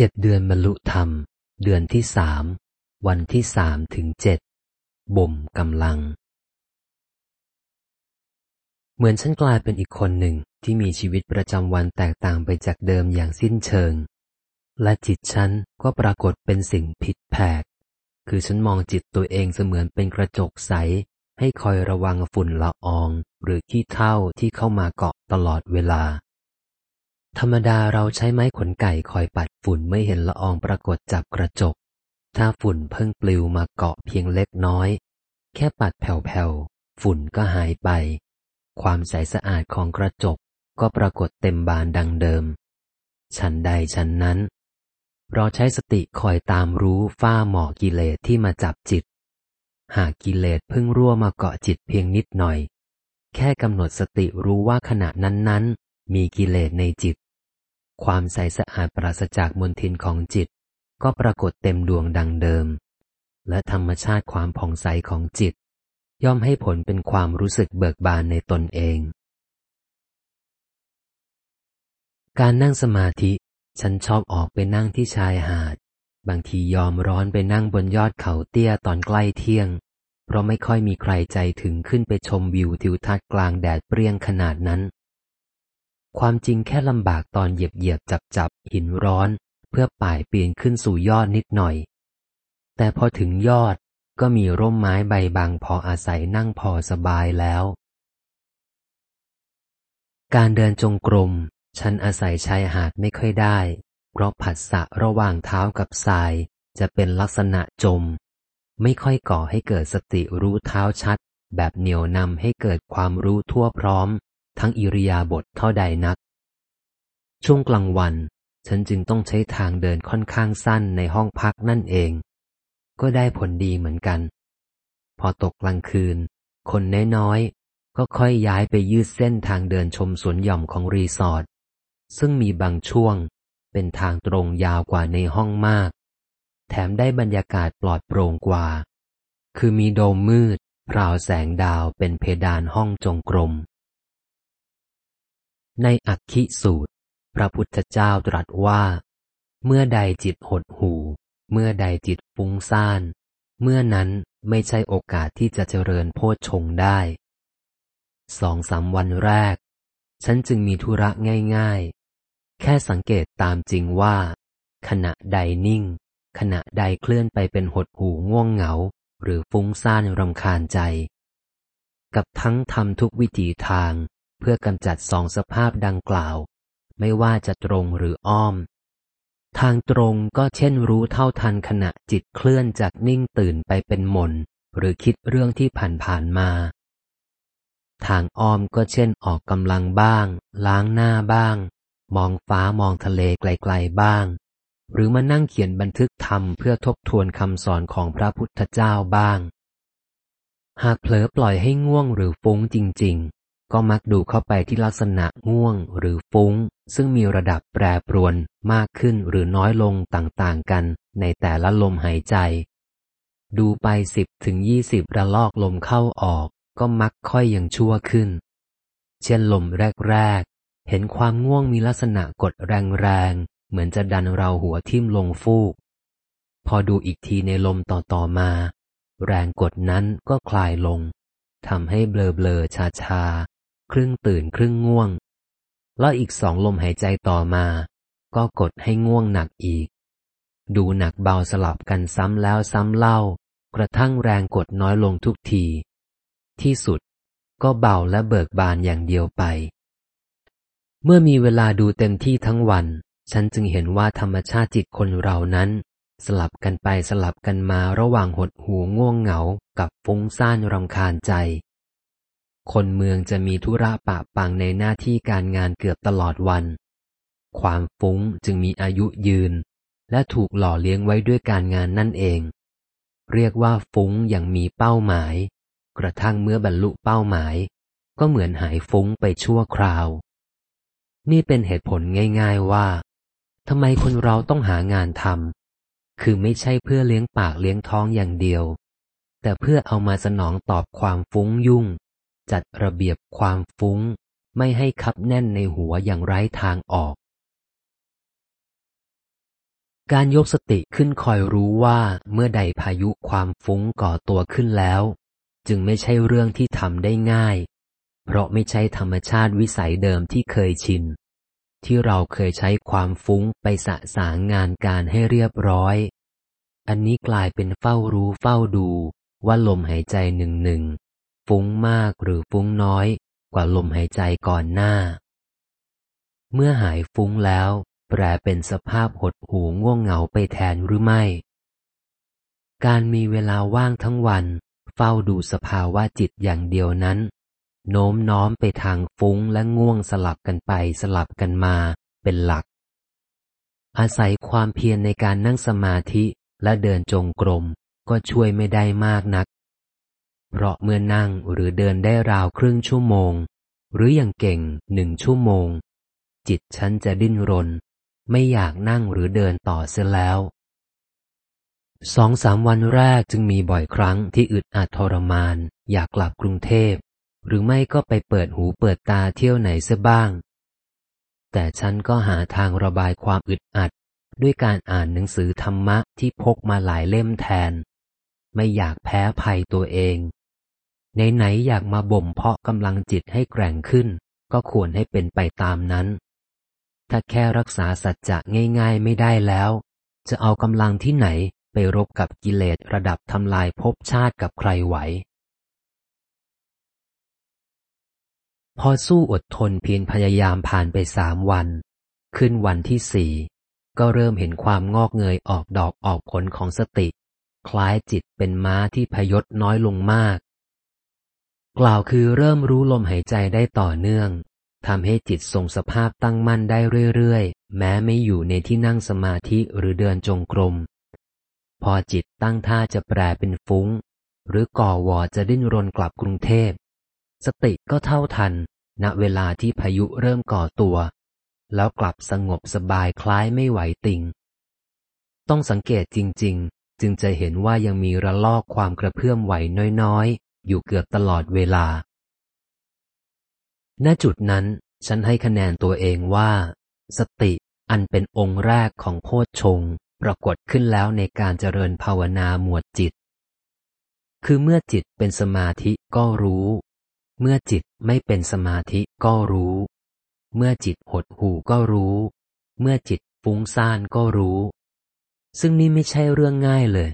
เจ็ดเดือนบรรลุธรรม เดือนที่สาม วันที่สามถึงเจ็ด บ่มกำลัง เหมือนฉันกลายเป็นอีกคนหนึ่งที่มีชีวิตประจำวันแตกต่างไปจากเดิมอย่างสิ้นเชิง และจิตฉันก็ปรากฏเป็นสิ่งผิดแผก คือฉันมองจิตตัวเองเสมือนเป็นกระจกใส ให้คอยระวังฝุ่นละออง หรือขี้เถ้าที่เข้ามาเกาะตลอดเวลา ธรรมดาเราใช้ไม้ขนไก่คอยปัดฝุ่นไม่เห็นละอองปรากฏจับกระจก ถ้าฝุ่นเพิ่งปลิวมาเกาะเพียงเล็กน้อย แค่ปัดแผ่วๆ ฝุ่นก็หายไป ความใสสะอาดของกระจกก็ปรากฏเต็มบานดังเดิม ฉันใดฉันนั้น เราใช้สติคอยตามรู้ฝ้าหมอกกิเลสที่มาจับจิต หากกิเลสเพิ่งรั่วมาเกาะจิตเพียงนิดหน่อย แค่กำหนดสติรู้ว่าขณะนั้นๆ มีกิเลสในจิต ความใสสะอาดปราศจากมลทินของจิต ก็ปรากฏเต็มดวงดังเดิม และธรรมชาติความผ่องใสของจิต ย่อมให้ผลเป็นความรู้สึกเบิกบานในตนเอง การนั่งสมาธิ ฉันชอบออกไปนั่งที่ชายหาด บางทียอมร้อนไปนั่งบนยอดเขาเตี้ยตอนใกล้เที่ยงเพราะไม่ค่อยมีใครใจถึงขึ้นไปชมวิวทิวทัศน์กลางแดดเปรี้ยงขนาดนั้น ความจริงแค่ลำบากตอนเหยียบเหยียบจับจับหินร้อน เพื่อป่ายเปลี่ยนขึ้นสู่ยอดนิดหน่อย แต่พอถึงยอดก็มีร่มไม้ใบบางพออาศัยนั่งพอสบายแล้ว การเดินจงกรม ฉันอาศัยชายหาดไม่ค่อยได้ เพราะผัสสะระหว่างเท้ากับทรายจะเป็นลักษณะจม ไม่ค่อยก่อให้เกิดสติรู้เท้าชัด แบบเหนียวนำให้เกิดความรู้ทั่วพร้อม ทั้งอิริยาบถเท่าใดนัก ช่วงกลางวัน ฉันจึงต้องใช้ทางเดินค่อนข้างสั้นในห้องพักนั่นเอง ก็ได้ผลดีเหมือนกัน พอตกกลางคืน คนน้อยๆ ก็ค่อยย้ายไปยืดเส้นทางเดินชมสวนหย่อมของรีสอร์ท ซึ่งมีบางช่วงเป็นทางตรงยาวกว่าในห้องมาก แถมได้บรรยากาศปลอดโปร่งกว่า คือมีโดมมืดพราวแสงดาวเป็นเพดานห้องจงกรม ในอักขิสูตร พระพุทธเจ้าตรัสว่า เมื่อใดจิตหดหู เมื่อใดจิตฟุ้งซ่าน เมื่อนั้นไม่ใช่โอกาสที่จะเจริญโพชฌงได้สองสามวันแรก ฉันจึงมีธุระง่ายๆ แค่สังเกตตามจริงว่า ขณะใดนิ่ง ขณะใดเคลื่อนไปเป็นหดหูง่วงเหงา หรือฟุ้งซ่านรำคาญใจ กับทั้งทำทุกวิถีทาง เพื่อกำจัดสองสภาพดังกล่าว ไม่ว่าจะตรงหรืออ้อม ทางตรงก็เช่นรู้เท่าทันขณะจิตเคลื่อนจากนิ่งตื่นไปเป็นหม่นหรือคิดเรื่องที่ผ่านผ่านมา ทางอ้อมก็เช่นออกกำลังบ้าง ล้างหน้าบ้าง มองฟ้ามองทะเลไกลๆบ้าง หรือมานั่งเขียนบันทึกธรรมเพื่อทบทวนคำสอนของพระพุทธเจ้าบ้าง หากเผลอปล่อยให้ง่วงหรือฟุ้งจริงๆ ก็มักดูเข้าไปที่ลักษณะง่วงหรือฟุ้ง ซึ่งมีระดับแปรปรวนมากขึ้นหรือน้อยลงต่างๆกันในแต่ละลมหายใจ ดูไปสิบถึงยี่สิบระลอกลมเข้าออก ก็มักค่อยยังชั่วขึ้น เช่นลมแรก ๆ เห็นความง่วงมีลักษณะกดแรงๆ เหมือนจะดันเราหัวทิ่มลงฟูก พอดูอีกทีในลมต่อๆมา แรงกดนั้นก็คลายลงทำให้เบลอๆชาๆ ครึ่งตื่นครึ่งง่วง แล้วอีกสองลมหายใจต่อมา ก็กดให้ง่วงหนักอีก ดูหนักเบาสลับกันซ้ำแล้วซ้ำเล่า กระทั่งแรงกดน้อยลงทุกที ที่สุดก็เบาและเบิกบานอย่างเดียวไป เมื่อมีเวลาดูเต็มที่ทั้งวัน ฉันจึงเห็นว่าธรรมชาติจิตคนเรานั้น สลับกันไปสลับกันมาระหว่างหดหูง่วงเหงากับฟุ้งซ่านรำคาญใจ คนเมืองจะมีธุระปะปังในหน้าที่การงานเกือบตลอดวัน ความฟุ้งจึงมีอายุยืน และถูกหล่อเลี้ยงไว้ด้วยการงานนั่นเอง เรียกว่าฟุ้งอย่างมีเป้าหมาย กระทั่งเมื่อบรรลุเป้าหมาย ก็เหมือนหายฟุ้งไปชั่วคราว นี่เป็นเหตุผลง่าย ๆว่าทำไมคนเราต้องหางานทำคือไม่ใช่เพื่อเลี้ยงปากเลี้ยงท้องอย่างเดียว แต่เพื่อเอามาสนองตอบความฟุ้งยุ่ง จัดระเบียบความฟุ้ง ไม่ให้คับแน่นในหัวอย่างไร้ทางออก การยกสติขึ้นคอยรู้ว่าเมื่อใดพายุความฟุ้งก่อตัวขึ้นแล้ว จึงไม่ใช่เรื่องที่ทำได้ง่าย เพราะไม่ใช่ธรรมชาติวิสัยเดิมที่เคยชิน ที่เราเคยใช้ความฟุ้งไปสะสางงานการให้เรียบร้อย อันนี้กลายเป็นเฝ้ารู้เฝ้าดูว่าลมหายใจหนึ่งหนึ่ง ฟุ้งมากหรือฟุ้งน้อยกว่าลมหายใจก่อนหน้า เมื่อหายฟุ้งแล้ว แปลเป็นสภาพหดหูง่วงเหงาไปแทนหรือไม่ การมีเวลาว่างทั้งวัน เฝ้าดูสภาวะจิตอย่างเดียวนั้น โน้มน้อมไปทางฟุ้งและง่วงสลับกันไปสลับกันมาเป็นหลัก อาศัยความเพียรในการนั่งสมาธิและเดินจงกรมก็ช่วยไม่ได้มากนัก เพราะเมื่อนั่งหรือเดินได้ราวครึ่งชั่วโมง หรืออย่างเก่งหนึ่งชั่วโมง จิตฉันจะดิ้นรน ไม่อยากนั่งหรือเดินต่อเสียแล้วสองสามวันแรกจึงมีบ่อยครั้งที่อึดอัดทรมาน อยากกลับกรุงเทพ หรือไม่ก็ไปเปิดหูเปิดตาเที่ยวไหนเสียบ้าง แต่ฉันก็หาทางระบายความอึดอัด ด้วยการอ่านหนังสือธรรมะที่พกมาหลายเล่มแทน ไม่อยากแพ้ภัยตัวเอง ไหนๆอยากมาบ่มเพาะกำลังจิตให้แกร่งขึ้น ก็ควรให้เป็นไปตามนั้น ถ้าแค่รักษาสัจจะง่าย ๆไม่ได้แล้ว จะเอากำลังที่ไหนไปรบกับกิเลสระดับทำลายภพชาติกับใครไหว พอสู้อดทนเพียรพยายามผ่านไปสามวัน ขึ้นวันที่สี่ก็เริ่มเห็นความงอกเงยออกดอกออกผลของสติ คล้ายจิตเป็นม้าที่พยศน้อยลงมาก กล่าวคือเริ่มรู้ลมหายใจได้ต่อเนื่องทำให้จิตทรงสภาพตั้งมั่นได้เรื่อยๆ แม้ไม่อยู่ในที่นั่งสมาธิหรือเดินจงกรม พอจิตตั้งท่าจะแปรเป็นฟุง้ง หรือก่อวอจะดิ้นรนกลับกรุงเทพ สติก็เท่าทัน ณเวลาที่พายุเริ่มก่อตัว แล้วกลับสงบสบายคล้ายไม่ไหวติง ต้องสังเกตจริง ๆ จึงจะเห็นว่ายังมีระลอกความกระเพื่อมไหวน้อยๆ อยู่เกือบตลอดเวลา ณ จุดนั้น ฉันให้คะแนนตัวเองว่า สติอันเป็นองค์แรกของโพชฌงปรากฏขึ้นแล้วในการเจริญภาวนาหมวดจิต คือเมื่อจิตเป็นสมาธิก็รู้ เมื่อจิตไม่เป็นสมาธิก็รู้ เมื่อจิตหดหูก็รู้ เมื่อจิตฟุ้งซ่านก็รู้ ซึ่งนี่ไม่ใช่เรื่องง่ายเลย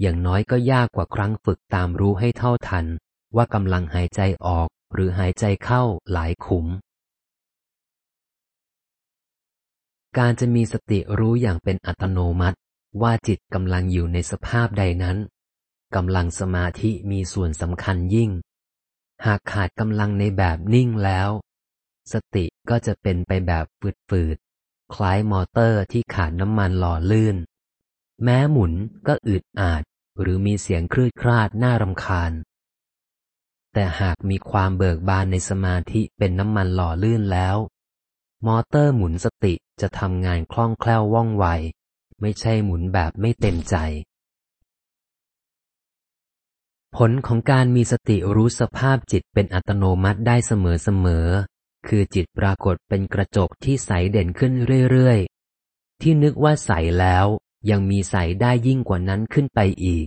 อย่างน้อยก็ยากกว่าครั้งฝึกตามรู้ให้เท่าทัน ว่ากำลังหายใจออกหรือหายใจเข้าหลายขุม การจะมีสติรู้อย่างเป็นอัตโนมัติ ว่าจิตกำลังอยู่ในสภาพใดนั้นกำลังสมาธิมีส่วนสำคัญยิ่ง หากขาดกำลังในแบบนิ่งแล้ว สติก็จะเป็นไปแบบฝืดๆคล้ายมอเตอร์ที่ขาดน้ำมันหล่อลื่น แม้หมุนก็อึดอาด หรือมีเสียงคลืดคลาดน่ารำคาญ แต่หากมีความเบิกบานในสมาธิเป็นน้ำมันหล่อลื่นแล้ว มอเตอร์หมุนสติจะทำงานคล่องแคล่วว่องไว ไม่ใช่หมุนแบบไม่เต็มใจ ผลของการมีสติรู้สภาพจิตเป็นอัตโนมัติได้เสมอๆ คือจิตปรากฏเป็นกระจกที่ใสเด่นขึ้นเรื่อยๆ ที่นึกว่าใสแล้ว ยังมีใสได้ยิ่งกว่านั้นขึ้นไปอีก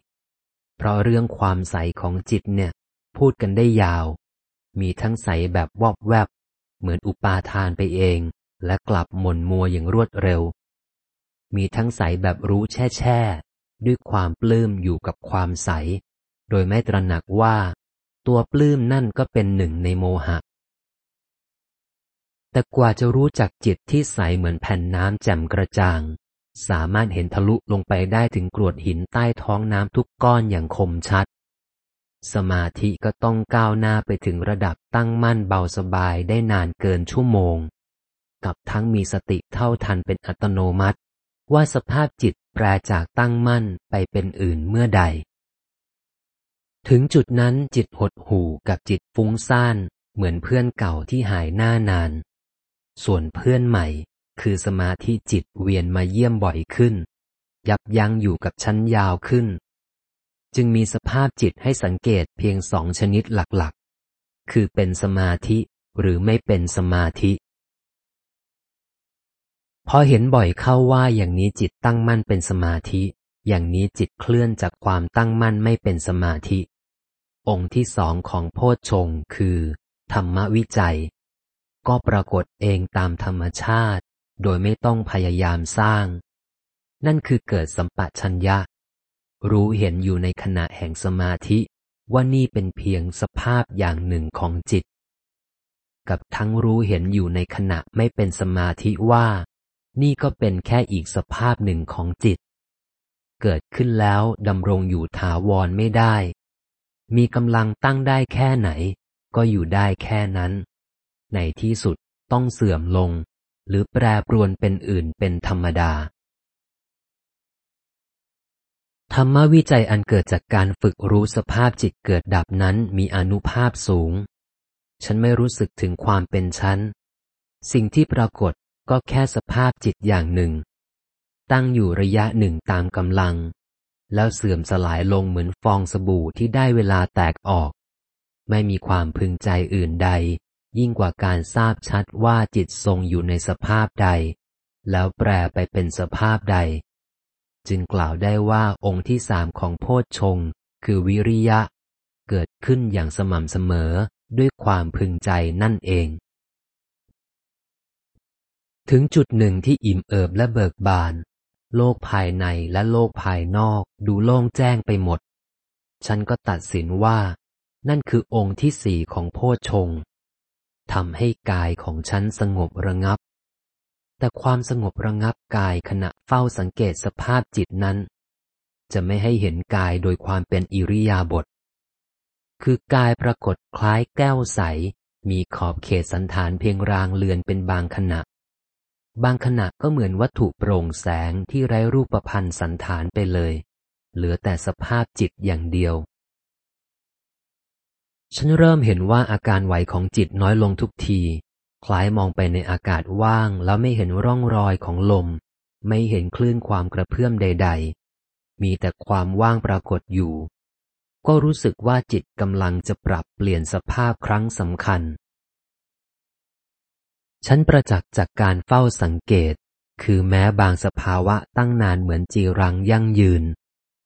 เพราะเรื่องความใสของจิตเนี่ย พูดกันได้ยาว มีทั้งใสแบบวอบแวบ เหมือนอุปาทานไปเอง และกลับหม่นมัวอย่างรวดเร็ว มีทั้งใสแบบรู้แช่แช่ด้วยความปลื้มอยู่กับความใส โดยไม่ตระหนักว่า ตัวปลื้มนั่นก็เป็นหนึ่งในโมหะ แต่กว่าจะรู้จักจิตที่ใสเหมือนแผ่นน้ำแจ่มกระจ่าง สามารถเห็นทะลุลงไปได้ถึงกรวดหินใต้ท้องน้ำทุกก้อนอย่างคมชัด สมาธิก็ต้องก้าวหน้าไปถึงระดับตั้งมั่นเบาสบายได้นานเกินชั่วโมง กับทั้งมีสติเท่าทันเป็นอัตโนมัติ ว่าสภาพจิตแปรจากตั้งมั่นไปเป็นอื่นเมื่อใด ถึงจุดนั้นจิตหดหู่กับจิตฟุ้งซ่านเหมือนเพื่อนเก่าที่หายหน้านาน ส่วนเพื่อนใหม่ คือสมาธิจิตเวียนมาเยี่ยมบ่อยขึ้น ยับยั้งอยู่กับชั้นยาวขึ้น จึงมีสภาพจิตให้สังเกตเพียงสองชนิดหลักๆ คือเป็นสมาธิหรือไม่เป็นสมาธิพอเห็นบ่อยเข้าว่าอย่างนี้จิตตั้งมั่นเป็นสมาธิ อย่างนี้จิตเคลื่อนจากความตั้งมั่นไม่เป็นสมาธิ องค์ที่สองของโพชฌงคือ ธรรมวิจัย ก็ปรากฏเองตามธรรมชาติ โดยไม่ต้องพยายามสร้าง นั่นคือเกิดสัมปชัญญะ รู้เห็นอยู่ในขณะแห่งสมาธิว่านี่เป็นเพียงสภาพอย่างหนึ่งของจิต กับทั้งรู้เห็นอยู่ในขณะไม่เป็นสมาธิว่า นี่ก็เป็นแค่อีกสภาพหนึ่งของจิต เกิดขึ้นแล้วดำรงอยู่ถาวรไม่ได้ มีกำลังตั้งได้แค่ไหน ก็อยู่ได้แค่นั้น ในที่สุดต้องเสื่อมลง หรือแปรปรวนเป็นอื่นเป็นธรรมดา ธรรมวิจัยอันเกิดจากการฝึกรู้สภาพจิตเกิดดับนั้นมีอนุภาพสูง ฉันไม่รู้สึกถึงความเป็นฉัน สิ่งที่ปรากฏก็แค่สภาพจิตอย่างหนึ่ง ตั้งอยู่ระยะหนึ่งตามกำลัง แล้วเสื่อมสลายลงเหมือนฟองสบู่ที่ได้เวลาแตกออก ไม่มีความพึงใจอื่นใด ยิ่งกว่าการทราบชัดว่าจิตทรงอยู่ในสภาพใด แล้วแปรไปเป็นสภาพใด จึงกล่าวได้ว่าองค์ที่สามของโพชฌงคือวิริยะ เกิดขึ้นอย่างสม่ำเสมอด้วยความพึงใจนั่นเอง ถึงจุดหนึ่งที่อิ่มเอิบและเบิกบาน โลกภายในและโลกภายนอกดูโล่งแจ้งไปหมด ฉันก็ตัดสินว่า นั่นคือองค์ที่สี่ของโพชฌง ทำให้กายของฉันสงบระงับ แต่ความสงบระงับกายขณะเฝ้าสังเกตสภาพจิตนั้น จะไม่ให้เห็นกายโดยความเป็นอิริยาบถ คือกายปรากฏคล้ายแก้วใส มีขอบเขตสันฐานเพียงรางเลือนเป็นบางขณะ บางขณะก็เหมือนวัตถุโปร่งแสงที่ไร้รูปพันธ์สันฐานไปเลย เหลือแต่สภาพจิตอย่างเดียว ฉันเริ่มเห็นว่าอาการไหวของจิตน้อยลงทุกที คล้ายมองไปในอากาศว่างแล้วไม่เห็นร่องรอยของลม ไม่เห็นคลื่นความกระเพื่อมใด ๆ มีแต่ความว่างปรากฏอยู่ ก็รู้สึกว่าจิตกำลังจะปรับเปลี่ยนสภาพครั้งสำคัญ ฉันประจักษ์จากการเฝ้าสังเกต คือแม้บางสภาวะตั้งนานเหมือนจีรังยั่งยืน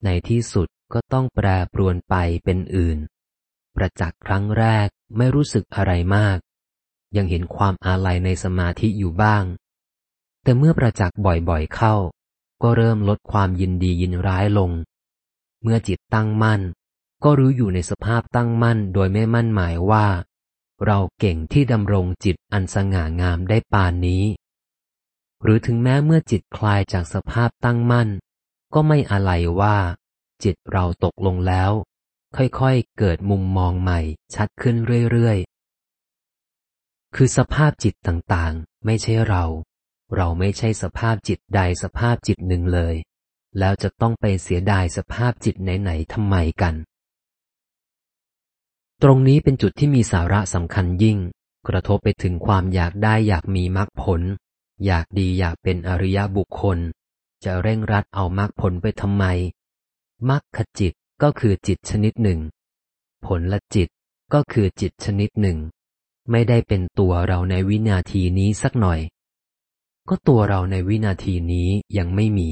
ในที่สุดก็ต้องแปรปรวนไปเป็นอื่น ประจักษ์ครั้งแรกไม่รู้สึกอะไรมาก ยังเห็นความอาลัยในสมาธิอยู่บ้าง แต่เมื่อประจักษ์บ่อยๆเข้า ก็เริ่มลดความยินดียินร้ายลง เมื่อจิตตั้งมั่น ก็รู้อยู่ในสภาพตั้งมั่นโดยไม่มั่นหมายว่า เราเก่งที่ดำรงจิตอันสง่างามได้ปานนี้ หรือถึงแม้เมื่อจิตคลายจากสภาพตั้งมั่น ก็ไม่อะไรว่า จิตเราตกลงแล้ว ค่อยๆ เกิดมุมมองใหม่ ชัดขึ้นเรื่อยๆ คือสภาพจิตต่างๆ ไม่ใช่เรา เราไม่ใช่สภาพจิตใดสภาพจิตหนึ่งเลย แล้วจะต้องไปเสียดายสภาพจิตไหนๆทำไมกัน ตรงนี้เป็นจุดที่มีสาระสำคัญยิ่ง กระทบไปถึงความอยากได้อยากมีมรรคผล อยากดีอยากเป็นอริยบุคคล จะเร่งรัดเอามรรคผลไปทำไมมรรคจิต ก็คือจิตชนิดหนึ่ง ผลละจิตก็คือจิตชนิดหนึ่ง ไม่ได้เป็นตัวเราในวินาทีนี้สักหน่อย ก็ตัวเราในวินาทีนี้ยังไม่มี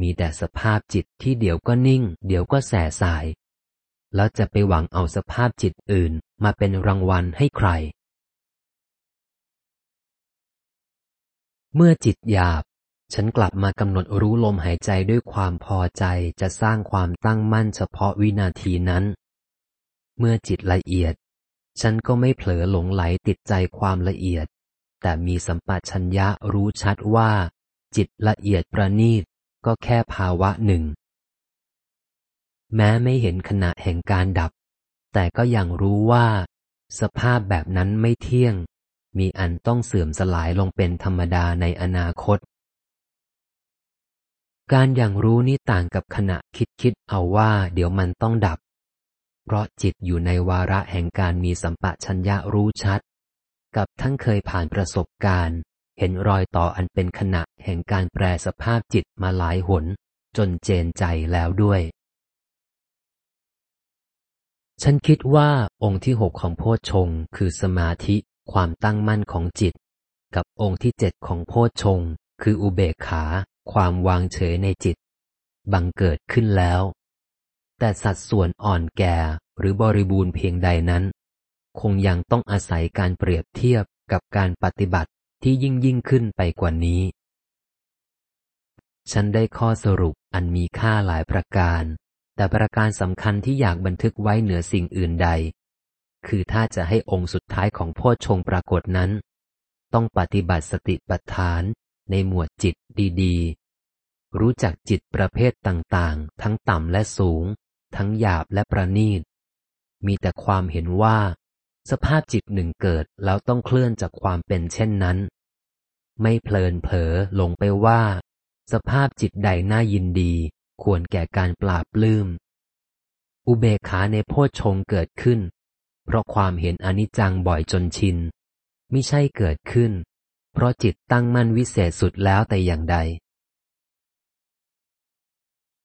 มีแต่สภาพจิตที่เดี๋ยวก็นิ่ง เดี๋ยวก็แสสาย แล้วจะไปหวังเอาสภาพจิตอื่นมาเป็นรางวัลให้ใคร เมื่อจิตหยาบ ฉันกลับมากำหนดรู้ลมหายใจด้วยความพอใจจะสร้างความตั้งมั่นเฉพาะวินาทีนั้น เมื่อจิตละเอียด ฉันก็ไม่เผลอหลงไหลติดใจความละเอียด แต่มีสัมปชัญญะรู้ชัดว่า จิตละเอียดประณีตก็แค่ภาวะหนึ่ง แม้ไม่เห็นขณะแห่งการดับ แต่ก็ยังรู้ว่า สภาพแบบนั้นไม่เที่ยง มีอันต้องเสื่อมสลายลงเป็นธรรมดาในอนาคต การอย่างรู้นี้ต่างกับขณะคิดคิดเอาว่าเดี๋ยวมันต้องดับ เพราะจิตอยู่ในวาระแห่งการมีสัมปะชัญญะรู้ชัด กับทั้งเคยผ่านประสบการณ์ เห็นรอยต่ออันเป็นขณะแห่งการแปรสภาพจิตมาหลายหน จนเจนใจแล้วด้วย ฉันคิดว่าองค์ที่หกของโพชฌงคือสมาธิความตั้งมั่นของจิต กับองค์ที่เจ็ดของโพชฌงคืออุเบกขา ความวางเฉยในจิต บังเกิดขึ้นแล้ว แต่สัดส่วนอ่อนแก่หรือบริบูรณ์เพียงใดนั้น คงยังต้องอาศัยการเปรียบเทียบกับการปฏิบัติที่ยิ่งยิ่งขึ้นไปกว่านี้ ฉันได้ข้อสรุปอันมีค่าหลายประการ แต่ประการสำคัญที่อยากบันทึกไว้เหนือสิ่งอื่นใด คือถ้าจะให้องค์สุดท้ายของโพชงปรากฏนั้น ต้องปฏิบัติสติปัฏฐาน ในหมวดจิตดีๆ รู้จักจิตประเภทต่างๆ ทั้งต่ำและสูง ทั้งหยาบและประณีต มีแต่ความเห็นว่า สภาพจิตหนึ่งเกิดแล้วต้องเคลื่อนจากความเป็นเช่นนั้น ไม่เพลินเผลอหลงไปว่า สภาพจิตใดน่ายินดี ควรแก่การปราบลืม อุเบกขาในโพชฌงเกิดขึ้น เพราะความเห็นอนิจจังบ่อยจนชินไม่ใช่เกิดขึ้น เพราะจิตตั้งมั่นวิเศษสุดแล้วแต่อย่างใด